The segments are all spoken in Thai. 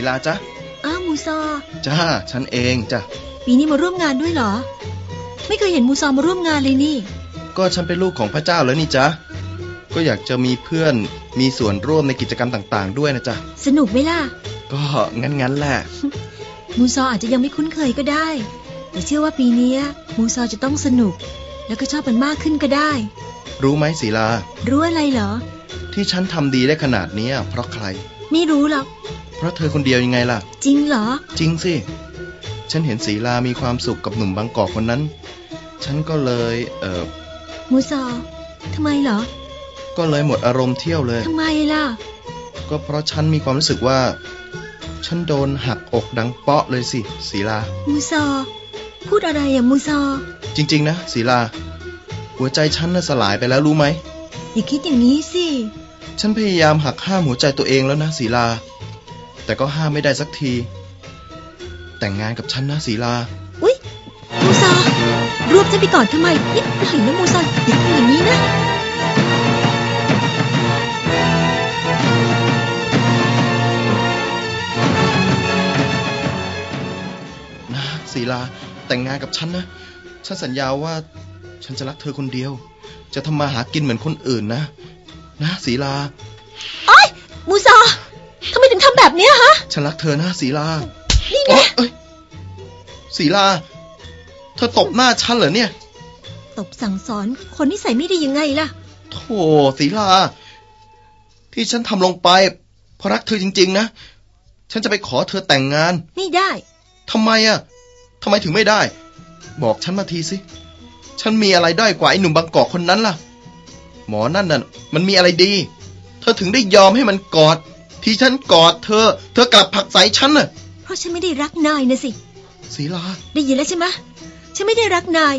ศีลาจ๊ะอ้าวมูซอจ้าฉันเองจ้ะปีนี้มาร่วมงานด้วยเหรอ ไม่เคยเห็นมูซอมาร่วมงานเลยนี่ ก็ฉันเป็นลูกของพระเจ้าแล้วนี่จ๊ะก็อยากจะมีเพื่อนมีส่วนร่วมในกิจกรรมต่างๆ ด้วยนะจ๊ะสนุกไหมล่ะ ก็งั้นๆแหละ มูซออาจจะยังไม่คุ้นเคยก็ได้ แต่เชื่อว่าปีนี้มูซอจะต้องสนุก แล้วก็ชอบมันมากขึ้นก็ได้ รู้ไหมศีลา รู้อะไรเหรอ ที่ฉันทำดีได้ขนาดเนี้ยเพราะใคร ไม่รู้หรอก เพราะเธอคนเดียวยังไงล่ะ จริงเหรอ จริงสิ ฉันเห็นศีลามีความสุขกับหนุ่มบางกอกคนนั้น ฉันก็เลย เออมูซอทำไมเหรอ ก็เลยหมดอารมณ์เที่ยวเลย ทำไมล่ะ ก็เพราะฉันมีความรู้สึกว่า ฉันโดนหักอกดังเปาะเลยสิศีลา มูซอ พูดอะไรอะมูซอ จริง ๆ นะศีลา หัวใจฉันน่ะสลายไปแล้วรู้ไหม อย่าคิดอย่างนี้สิ ฉันพยายามหักห้ามหัวใจตัวเองแล้วนะศีลา แต่ก็ห้ามไม่ได้สักที แต่งงานกับฉันนะศีลา อุ๊ย มูซอรวบฉันไปก่อนทำไมนิดหน่อยนะมูซออย่าทำอย่างนี้นะ นะศีลา แต่งงานกับฉันนะ ฉันสัญญาว่าฉันจะรักเธอคนเดียว จะทำมาหากินเหมือนคนอื่นนะ นะศีลา โอ๊ย มูซอทำไมถึงทำ แบบเนี้ยฮะ ฉันรักเธอนะศีลานี่ไงโอ๊ยเอ้ยศีลา เธอตบหน้าฉันเหรอเนี่ย ตบสั่งสอนคนนิสัยไม่ดียังไงล่ะ โธ่ศีลา ที่ฉันทำลงไปเพราะรักเธอจริง ๆ นะ ฉันจะไปขอเธอแต่งงาน ไม่ได้ทำไมอะทำไมถึงไม่ได้ บอกฉันมาทีสิ ฉันมีอะไรด้อยกว่าไอ้หนุ่มบางกอกคนนั้นล่ะ หมอนั่นน่ะ มันมีอะไรดี เธอถึงได้ยอมให้มันกอด ที่ฉันกอดเธอ เธอกลับผลักใส่ฉันน่ะ เพราะฉันไม่ได้รักนายนะสิศีลา ได้ยินแล้วใช่ไหมะฉันไม่ได้รักนาย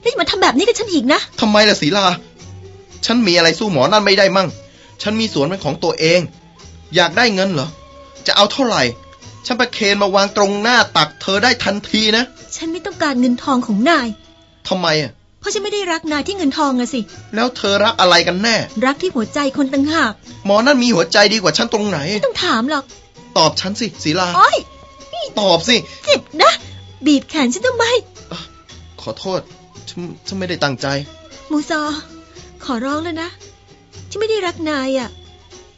แล้วอย่ามาทำแบบนี้กับฉันอีกนะทำไมล่ะศีลา ฉันมีอะไรสู้หมอนั่นไม่ได้มั่ง ฉันมีสวนเป็นของตัวเอง อยากได้เงินเหรอ จะเอาเท่าไหร่ ฉันประเคนมาวางตรงหน้าตักเธอได้ทันทีนะ ฉันไม่ต้องการเงินทองของนายทำไมอะ เพราะฉันไม่ได้รักนายที่เงินทองอะสิ แล้วเธอรักอะไรกันแน่ รักที่หัวใจคนต่างหากหมอนั่นมีหัวใจดีกว่าฉันตรงไหน ไม่ต้องถามหรอก ตอบฉันสิศีลาโอ้ยตอบสิเจ็บนะ บีบแขนฉันทำไม ขอโทษ ฉันฉันไม่ได้ตั้งใจ มูซอ ขอร้องแล้วนะ ฉันไม่ได้รักนายอะ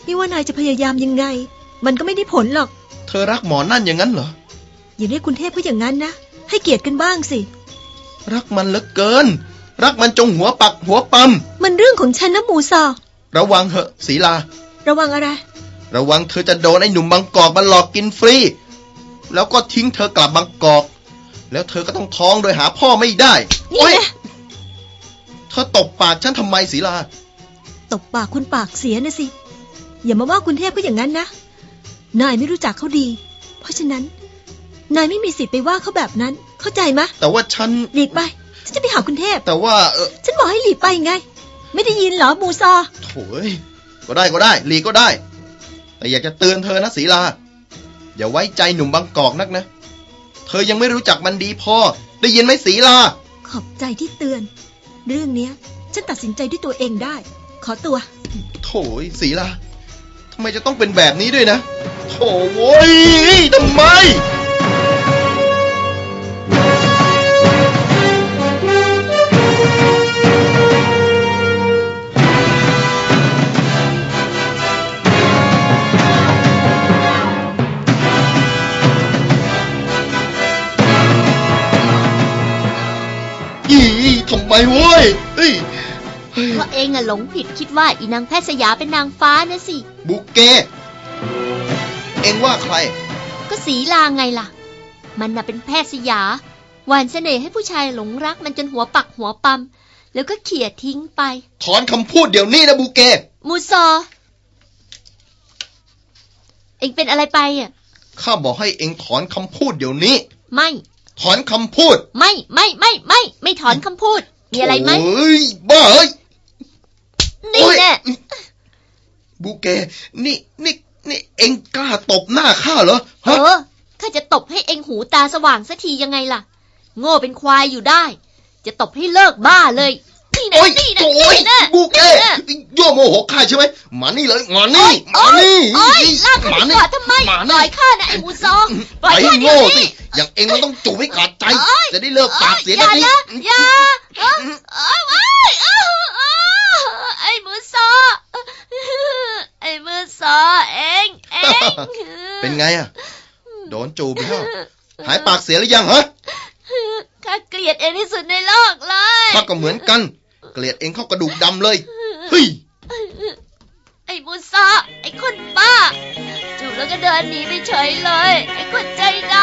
ไม่ว่านายจะพยายามยังไง มันก็ไม่ได้ผลหรอก เธอรักหมอนั่นอย่างนั้นเหรอ อย่าเรียกคุณเทพเขาอย่างนั้นนะ ให้เกียรติกันบ้างสิ รักมันเหลือเกิน รักมันจงหัวปักหัวปั๊มมันเรื่องของฉันนะมูซอระวังเหอะศีลา ระวังอะไร ระวังเธอจะโดนไอ้หนุ่มบางกอกมันหลอกกินฟรี แล้วก็ทิ้งเธอกลับบางกอก แล้วเธอก็ต้องท้องโดยหาพ่อไม่ได้นี่โอ๊ยนะเธอตบปากฉันทำไมศีลา ตบปากคุณปากเสียนะสิ อย่ามาว่าคุณเทพเขาอย่างนั้นนะ นายไม่รู้จักเขาดี เพราะฉะนั้น นายไม่มีสิทธิ์ไปว่าเขาแบบนั้น เข้าใจไหมะแต่ว่าฉันหลีกไปฉัน จะไปหาคุณเทพ แต่ว่าเออฉันบอกให้หลีกไปไง ไม่ได้ยินเหรอมูซอโถ่เอ้ยก็ได้ก็ได้ หลีก็ได้ แต่อยากจะเตือนเธอนะศีลา อย่าไว้ใจหนุ่มบางกอกนักนะ เธอยังไม่รู้จักมันดีพอ ได้ยินไหมศีลา ขอบใจที่เตือน เรื่องเนี้ย ฉันตัดสินใจด้วยตัวเองได้ ขอตัว โถ่ศีลาทำไมจะต้องเป็นแบบนี้ด้วยนะ โถ่โว้ยทำไม ทำไมเว้ยเฮ้ยเฮ้ยเพราะเองอะหลงผิดคิดว่าอีนางแพทย์สยาเป็นนางฟ้านะสิ บุกเก เอ็งว่าใคร ก็สีลาไงล่ะ มันน่ะเป็นแพทย์สยา หวานเสน่ห์ให้ผู้ชายหลงรักมันจนหัวปักหัวปั๊มแล้วก็เขี่ยทิ้งไป ถอนคำพูดเดี๋ยวนี้นะบูเก มูซอ เองเป็นอะไรไปอะ ข้าบอกให้เองถอนคำพูดเดี๋ยวนี้ ไม่ ถอนคำพูด ไม่ไม่ไม่ไม่ ไม่ถอนคำพูด มีอะไรไหมโอ้ยบ้าเฮ้ยนี่โอ๊ยแน่บูเกนี่นี่นี่เองกล้าตบหน้าข้าเหรอเอฮะอข้าจะตบให้เองหูตาสว่างสักทียังไงล่ะ โง่เป็นควายอยู่ได้ จะตบให้เลิกบ้าเลยนี่นะ โอ้ยนี่นะโอ้ยนี่นะบูเกนี่นะยั่วโมโหข้าใช่ไหมมานี่เลยมาโอ๊นี่ยมานี่โอ๊ยลากข้ามาไปนี่กอดทำไมมาปล่นี่อยข้านะไอ้หมูซอปไปล่อยข้าให้เดี๋ยวโง่สินี้อย่างเองมันต้องจูบให้ขาดใจโอ๊ยจะได้เลิกปากเสียอย่าทีนะอย่าเอ้ยเอ้ยเอ้ยเอ้ยเอ้ยไอ้หมูซอไอ้มือซอเองเองเป็นไงอะโดนจูบแล้วหายปากเสียหรือยังฮะข้าเกลียดเองที่สุดในโลกเลยข้าก็เหมือนกัน เกลียดเองเข้ากระดูกดำเลย เฮ้ย ไอ้มูซาไอ้คนบ้า จูบแล้วก็เดินหนีไปเฉยเลย ไอ้คนใจดำ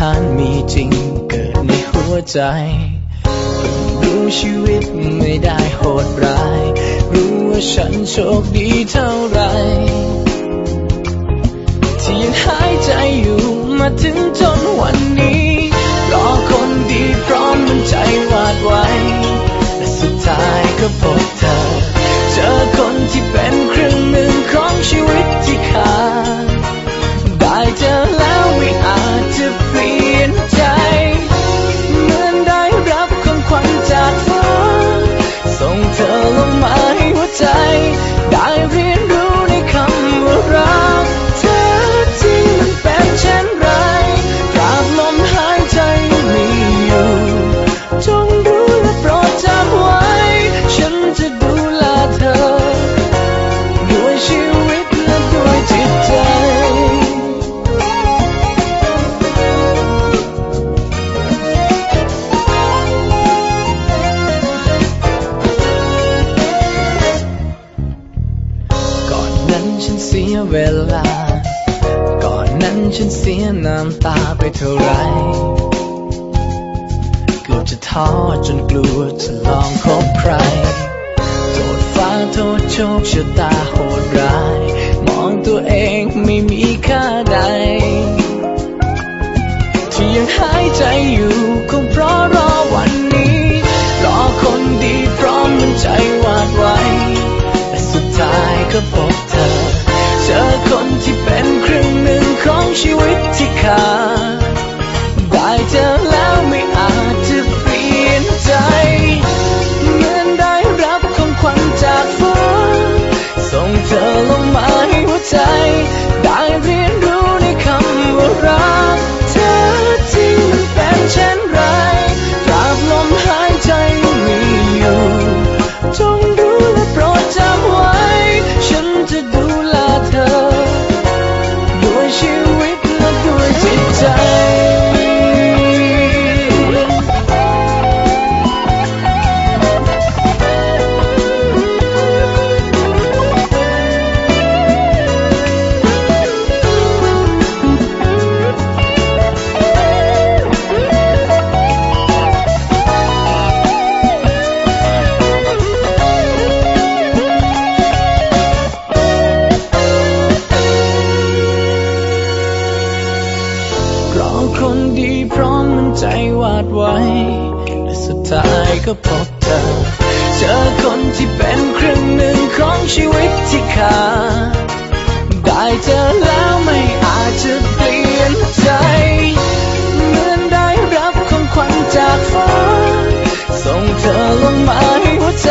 หารมีจริงเกิดในหัวใจ รู้ชีวิตไม่ได้โหดร้าย รู้ว่าฉันโชคดีเท่าไร ที่ยังหายใจอยู่มาถึงจนวันนี้ รอคนดีพร้อมมันใจวาดไว้ และสุดท้ายก็พบเธอ เจอคนที่เป็นครึ่งหนึ่งของชีวิตที่ขาด ฉันเสียน้ำตาไปเท่าไรเกือบจะท้อจนกลัวจะลองคบใคร โทษฟ้าโทษโชคชะตาโหดร้าย มองตัวเองไม่มีค่าใด ที่ยังหายใจอยู่คงเพราะรอวันนี้ รอคนดีพร้อมมันใจวาดไว้และสุดท้ายก็พบเธอ เจอคนที่เป็นครึ่ง ชีวิตที่ขาดได้เจอแล้วไม่อาจจะเปลี่ยนใจ เหมือนได้รับของขวัญจากฟ้า ส่งเธอลงมาให้หัวใจ ได้เรีย วาดไว้ และสุดท้ายก็พบเธอ เจอคนที่เป็นครึ่งหนึ่งของชีวิตที่ขาดได้เจอแล้วไม่อาจจะเปลี่ยนใจเหมือนได้รับของขวัญจากฟ้า ส่งเธอลงมาให้หัวใจ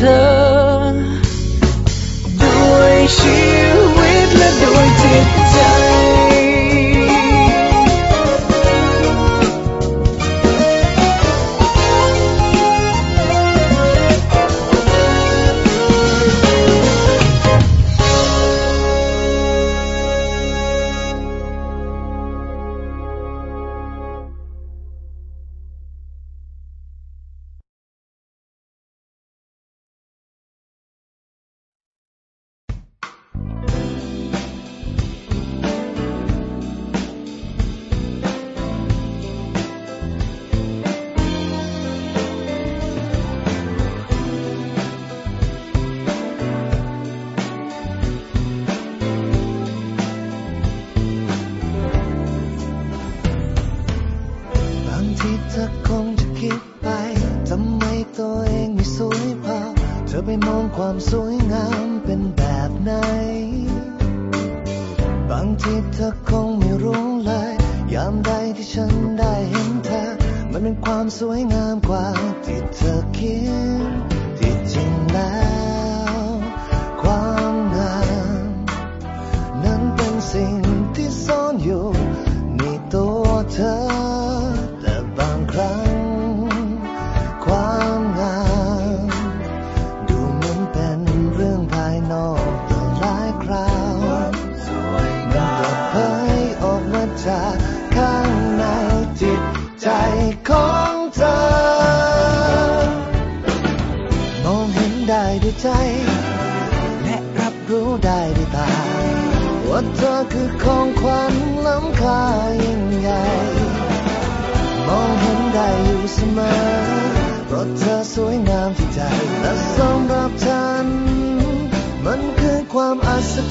winter Samsung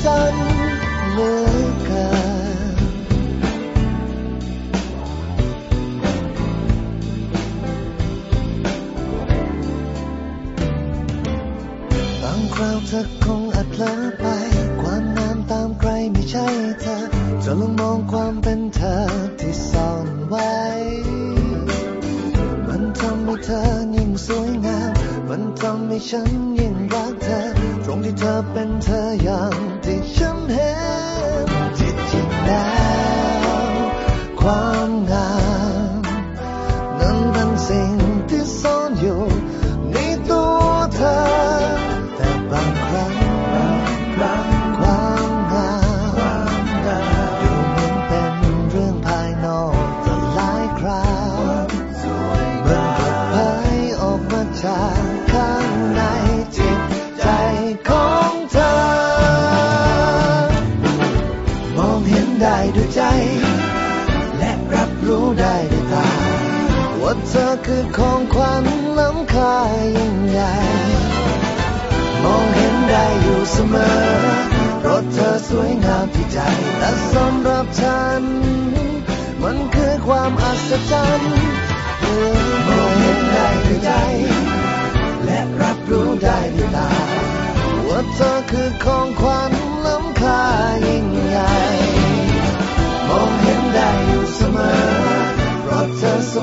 บางคราวเธอคงอัดเลอไป ความงามตามใครไม่ใช่เธอเธลองมองความเป็นเธอที่ซ่อนไวมันทำให้เธอยิ่งสวยงาม มันทำให้ฉันยิ่ง ตรงที่เธอเป็นเธออย่างที่ฉัน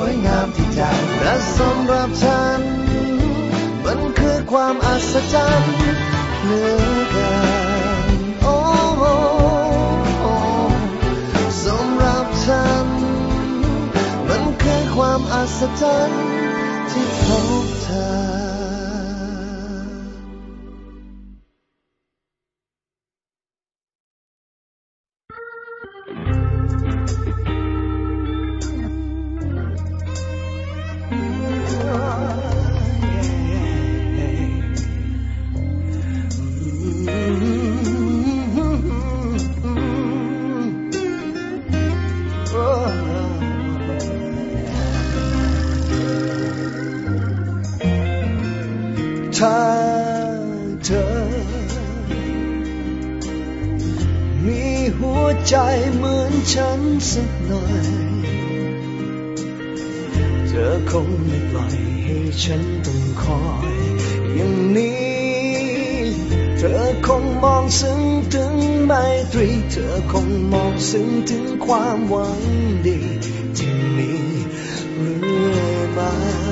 วยงามที่จังและสำหรับฉัน มันคือความอัศจรรย์เหลือเกินโอ้สำหรับฉัน มันคือความอัศจรรย์ที่พบเธอ ถ้าเธอ มีหัวใจเหมือนฉันสักหน่อย เธอคงไม่ปล่อยให้ฉันต้องคอย อย่างนี้ เธอคงมองซึ้งถึงไมตรี เธอคงมองซึ้งถึงความหวังดี ที่มีเรื่อยมา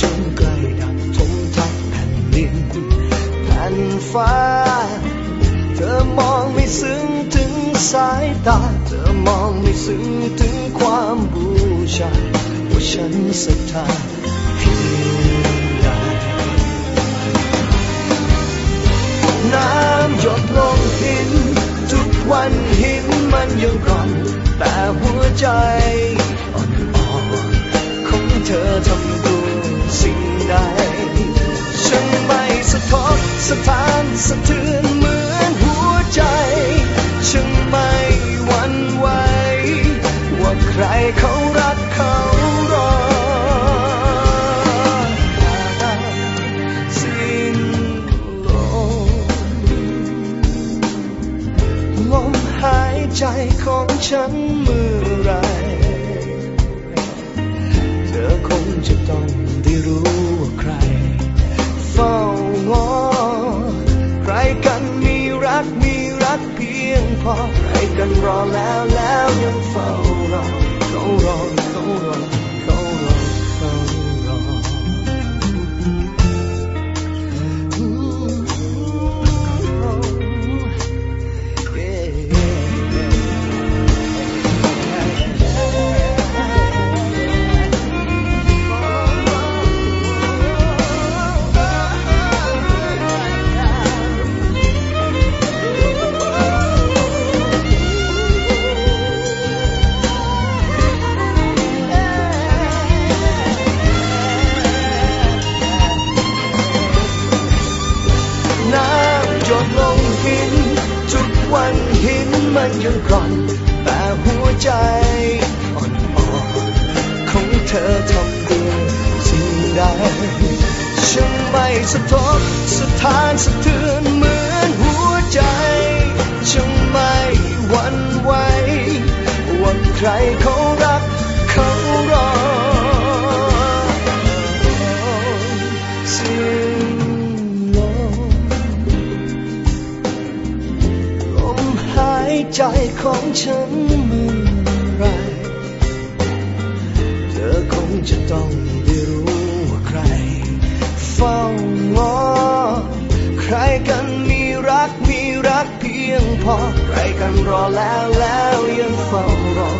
จนใกล้ดับทมทับแผ่นดินแผ่นฟ้า เธอมองไม่ซึ้งถึงสายตา เธอมองไม่ซึ้งถึงความบูชาว่าฉันศรัทธาเพียงใดน้ำหยดลงหิน ทุกวันหินมันยังกร่อน แต่หัวใจอ่อนๆของเธอทำตัว ใด ฉันไม่สะทกสะท้านสะเทือนเหมือนหัวใจ ฉันไม่หวั่นไหวว่าใครเขารักเขา ของฉันเมื่อไร เธอคงจะต้องได้รู้ว่าใครเฝ้างอ ใครกันมีรักมีรักเพียงพอ ใครกันรอแล้วแล้วยังเฝ้ารอ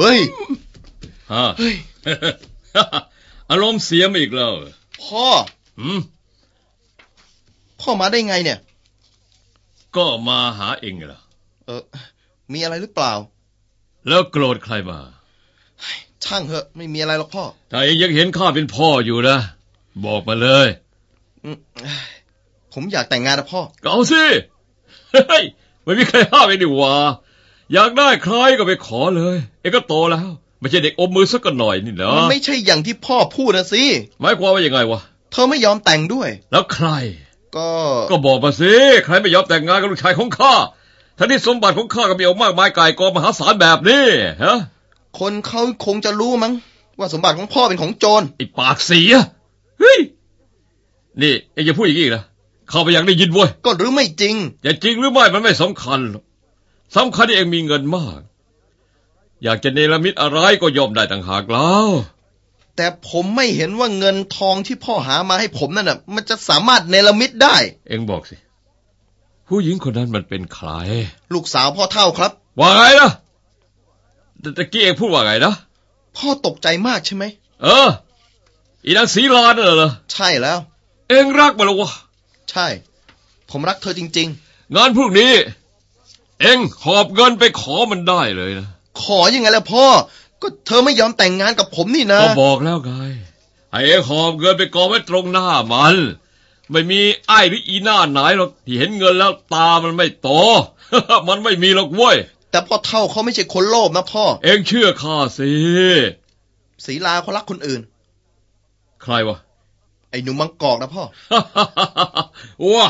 เอ้ยฮะอารมณ์เสียมาอีกแล้วพ่อหืมพ่อมาได้ไงเนี่ย ก็มาหาเองเหรอเออ มีอะไรหรือเปล่า แล้วโกรธใครมาช่างเหอะ ไม่มีอะไรหรอกพ่อ ถ้าเองยังเห็นข้าเป็นพ่ออยู่นะ บอกมาเลยอืมผมอยากแต่งงานนะพ่อ ก็เอาสิ เฮ้ย ไม่มีใครห้ามเองดิวะ อยากได้ใครก็ไปขอเลย เองก็โตแล้ว ไม่ใช่เด็กอมมือสักหน่อยนี่นะมันไม่ใช่อย่างที่พ่อพูดนะสิหมายความว่ายังไงวะเธอไม่ยอมแต่งด้วย แล้วใคร ก็ก็บอกมาสิใครไม่ยอมแต่งงานกับลูกชายของข้าทั้งที่สมบัติของข้าก็มีออกมากมายกายกองมหาศาลแบบนี้ฮะคนเขาคงจะรู้มั้งว่าสมบัติของพ่อเป็นของโจรไอ้ปากเสียเฮ้ยนี่เองจะพูดอย่างนี้อีกนะข้าไปอยากได้ยินเว้ยก็หรือไม่จริงจะจริงหรือไม่มันไม่สำคัญหรอก สำคัญที่เองมีเงินมาก อยากจะเนรมิตอะไรก็ยอมได้ต่างหากแล้วแต่ผมไม่เห็นว่าเงินทองที่พ่อหามาให้ผมนั่นน่ะ มันจะสามารถเนรมิตได้ เองบอกสิ ผู้หญิงคนนั้นมันเป็นใคร ลูกสาวพ่อเท่าครับ ว่าไงนะแต่ตะกี้เองพูดว่าไงนะ พ่อตกใจมากใช่ไหม เออ อีนางสีลาน่ะเหรอ ใช่แล้ว เองรักมันเหรอวะ ใช่ ผมรักเธอจริงงานพวกนี้ เองหอบเงินไปขอมันได้เลยนะๆขอยังไงล่ะพ่อ ก็เธอไม่ยอมแต่งงานกับผมนี่นะ ก็บอกแล้วไงไอ้เองหอบเงินไปกองไว้ตรงหน้ามัน ไม่มีไอ้หรืออีหน้าไหนหรอกที่เห็นเงินแล้วตามันไม่โต มันไม่มีหรอกเว้ย แต่พ่อเท่าเขาไม่ใช่คนโลภนะพ่อ เองเชื่อข้าสิศีลาเขารักคนอื่น ใครวะ ไอ้หนุ่มบางกอกนะพ่อว้า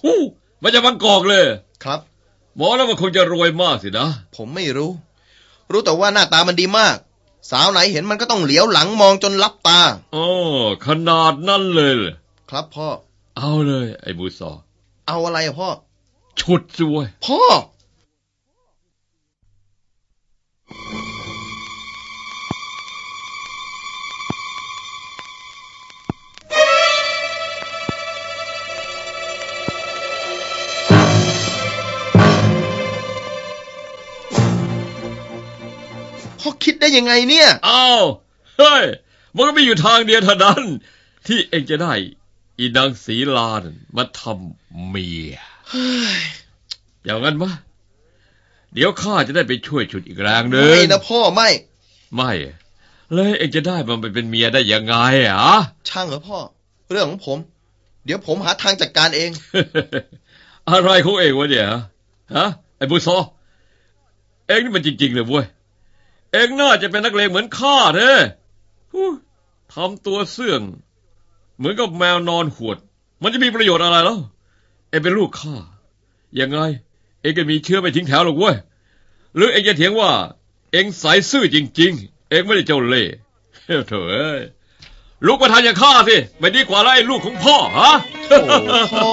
ฮู้มันจะบังกอกเลย ครับห มอแล้วมันคงจะรวยมากสินะ ผมไม่รู้ รู้แต่ว่าหน้าตามันดีมาก สาวไหนเห็นมันก็ต้องเหลียวหลังมองจนลับตาอ๋อขนาดนั้นเลยเหรอครับพ่อ เอาเลย ไอ้บูซอ เอาอะไรอะพ่อ ฉุดสิเว้ยพ่อ คิดได้ยังไงเนี่ย อ้าว เฮ้ย มันก็มีอยู่ทางเดียวเท่านั้น ที่เองจะได้ อีนางสีลานมาทำเมียอย่างนั้นมะเดี๋ยวข้าจะได้ไปช่วยฉุดอีกแรงหนึ่งไม่นะพ่อไม่ ไม่ เลยเองจะได้มันไปเป็นเมียได้ยังไงอะช่างเหรอพ่อ เรื่องของผม เดี๋ยวผมหาทางจัดการเอง อะไรของเองวะเนี่ยฮะฮะไอ้บุษอเองนี่มันจริง ๆ เลยเว้ย เองน่าจะเป็นนักเลงเหมือนข้าเน่ฮู้ทำตัวเสื่อง เหมือนกับแมวนอนหวด มันจะมีประโยชน์อะไรแล้ว เองเป็นลูกข้า ยังไง เองก็มีเชื้อไปทิ้งแถวหรอกเว้ย หรือเองจะเถียงว่า เองสายซื่อจริง ๆ เองไม่ได้เจ้าเล่ห์เถอะเอ้ยลูกประธานอย่างข้าสิ ไม่ดีกว่าแล้วไอ้ลูกของพ่อฮะ โอ้พ่อ